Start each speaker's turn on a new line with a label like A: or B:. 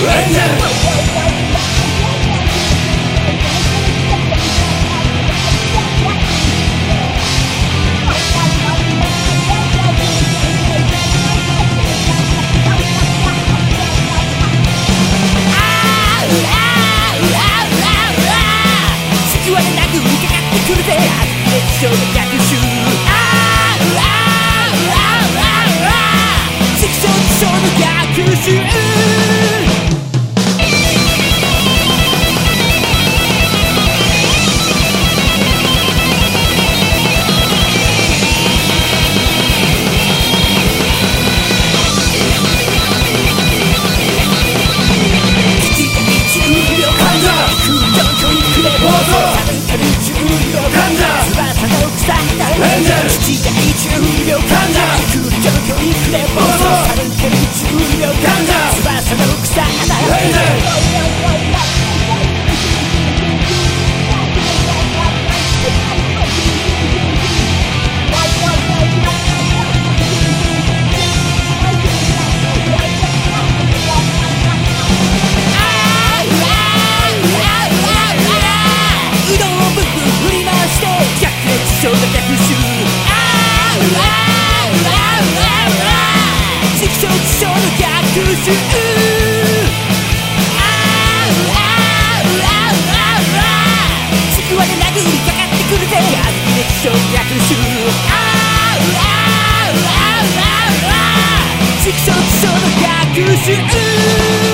A: くるぜ逆襲。ち撃衝逆襲あうあうあうあう畜生畜生の逆襲